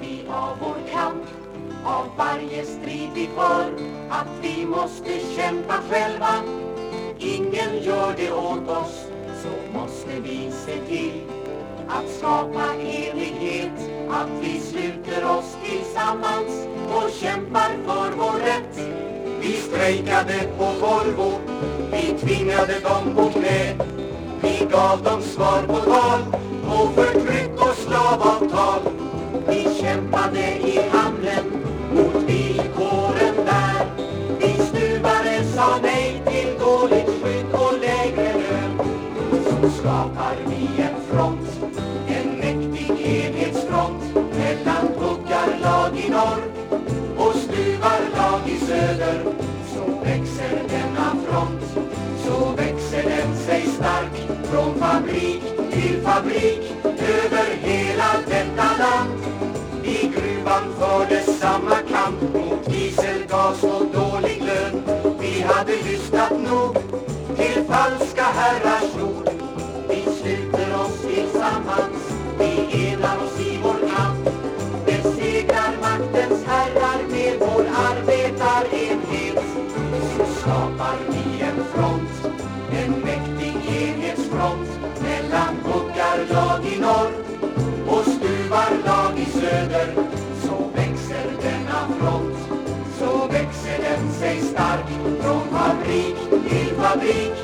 vi av vår kamp av varje strid vi för att vi måste kämpa själva. Ingen gör det åt oss så måste vi se till att skapa enighet att vi sluter oss tillsammans och kämpar för vår rätt. Vi strejkade på Volvo, vi tvingade dem på knä Vi gav dem svar på tal, kämpade i hamnen mot villkoren där. Vi stuvare sa nej till dåligt skydd och lägre lön. Så skapar vi en front, en mäktig enhetsfront mellan huggarlag i norr och stuvarlag i söder. Så växer denna front, så växer den sig stark från fabrik till fabrik över hela detta land i förde samma kamp mot dieselgas och dålig lön. Vi hade lyssnat nog till falska herrars ord. Vi sluter oss tillsammans, vi enar oss i vår kamp. Besegrar maktens herrar med vår arbetarenhet. Så skapar vi en front, en mäktig enhetsfront Mellan huggarlag i norr och stuvarlag i söder. Så växer den sig stark